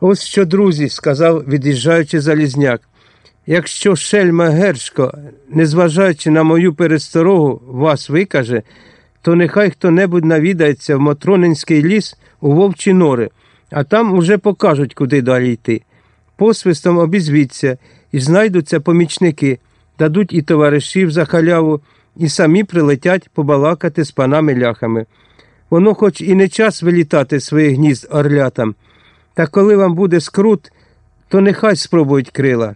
Ось що, друзі, сказав, від'їжджаючи залізняк. Якщо шельма Гершко, незважаючи на мою пересторогу, вас викаже, то нехай хто-небудь навідається в Матронинський ліс у вовчі нори, а там уже покажуть, куди далі йти. Посвистом обізвіться, і знайдуться помічники, дадуть і товаришів за халяву, і самі прилетять побалакати з панами ляхами. Воно хоч і не час вилітати з своїх гнізд орлятам, та коли вам буде скрут, то нехай спробують крила.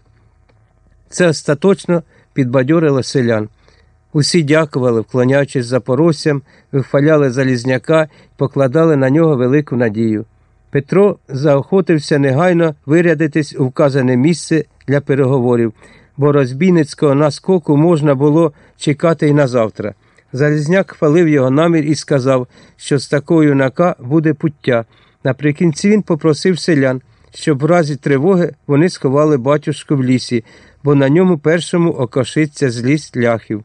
Це остаточно підбадьорило селян. Усі дякували, вклоняючись запорожцям, вихваляли Залізняка покладали на нього велику надію. Петро заохотився негайно вирядитись у вказане місце для переговорів, бо розбійницького наскоку можна було чекати й на завтра. Залізняк хвалив його намір і сказав, що з такого юнака буде пуття. Наприкінці він попросив селян, щоб в разі тривоги вони сховали батюшку в лісі, бо на ньому першому окошиться злість ляхів.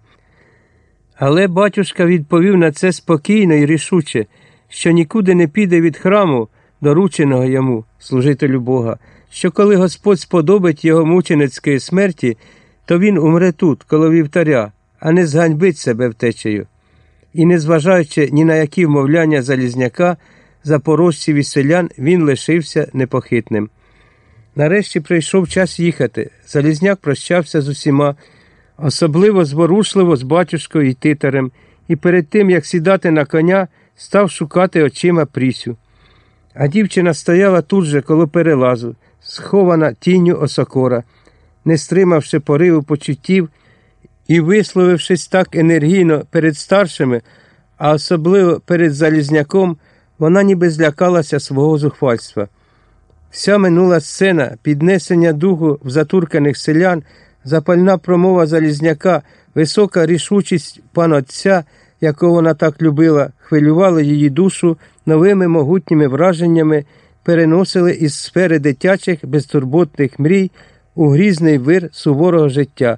Але батюшка відповів на це спокійно і рішуче, що нікуди не піде від храму, дорученого йому, служителю Бога, що коли Господь сподобить його мученицької смерті, то він умре тут, коло вівтаря, а не зганьбить себе втечею. І, незважаючи ні на які вмовляння Залізняка, запорожців і селян, він лишився непохитним. Нарешті прийшов час їхати. Залізняк прощався з усіма, особливо зворушливо з батюшкою і титарем, і перед тим, як сідати на коня, став шукати очима Прісю. А дівчина стояла тут же коло перелазу, схована тінню осокора, не стримавши пориву почуттів і висловившись так енергійно перед старшими, а особливо перед Залізняком, вона ніби злякалася свого зухвальства. Вся минула сцена, піднесення духу в затурканих селян, запальна промова Залізняка, висока рішучість пана отця, якого вона так любила, хвилювали її душу новими могутніми враженнями, переносили із сфери дитячих безтурботних мрій у грізний вир суворого життя,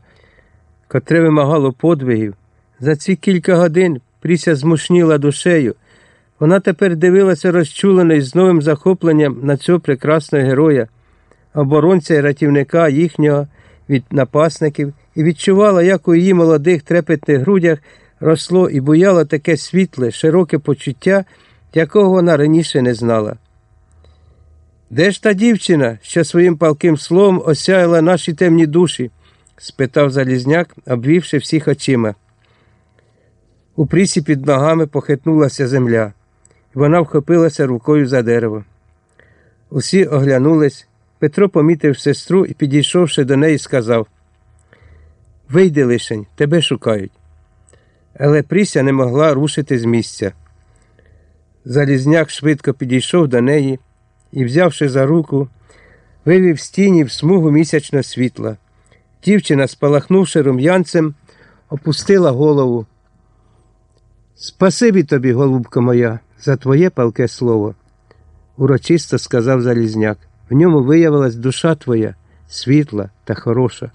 котре вимагало подвигів. За ці кілька годин Пріся змушніла душею. Вона тепер дивилася розчулено і з новим захопленням на цього прекрасного героя, оборонця і ратівника їхнього від напасників, і відчувала, як у її молодих трепетних грудях росло і буяло таке світле, широке почуття, якого вона раніше не знала. Де ж та дівчина, що своїм палким словом осяяла наші темні душі? спитав Залізняк, обвівши всіх очима. У прісі під ногами похитнулася земля. Вона вхопилася рукою за дерево. Усі оглянулись. Петро помітив сестру і, підійшовши до неї, сказав Вийди лишень, тебе шукають. Але Пріся не могла рушити з місця. Залізняк швидко підійшов до неї і, взявши за руку, вивів з тіні в смугу місячного світла. Дівчина, спалахнувши рум'янцем, опустила голову. Спасибі тобі, голубка моя, за твоє палке слово, урочисто сказав Залізняк. В ньому виявилась душа твоя, світла та хороша.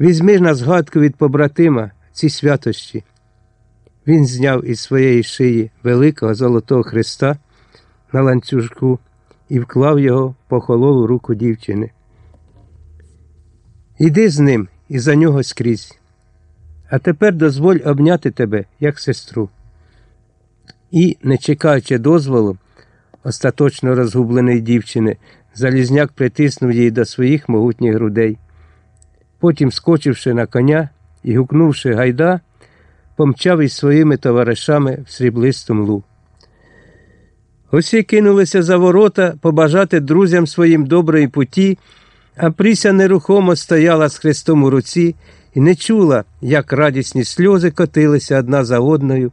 Візьми ж на згадку від побратима ці святощі. Він зняв із своєї шиї великого золотого хреста на ланцюжку і вклав його в похололу руку дівчини. Іди з ним і за нього скрізь. А тепер дозволь обняти тебе, як сестру. І, не чекаючи дозволу, остаточно розгубленої дівчини, Залізняк притиснув її до своїх могутніх грудей. Потім, скочивши на коня і гукнувши гайда, помчав із своїми товаришами в сріблисту млу. Усі кинулися за ворота побажати друзям своїм доброї путі, а Пріся нерухомо стояла з хрестом у руці і не чула, як радісні сльози котилися одна за одною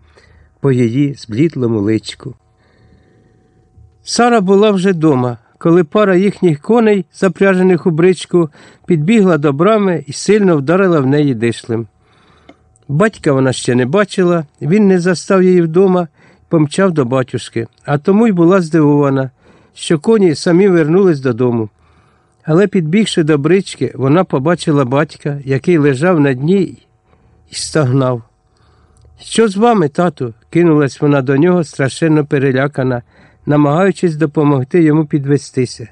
по її зблітлому личку. Сара була вже дома, коли пара їхніх коней, запряжених у бричку, підбігла до брами і сильно вдарила в неї дишлем. Батька вона ще не бачила, він не застав її вдома помчав до батюшки, а тому й була здивована, що коні самі вернулись додому. Але, підбігши до брички, вона побачила батька, який лежав на дні і стогнав. Що з вами, тату? кинулась вона до нього, страшенно перелякана, намагаючись допомогти йому підвестися.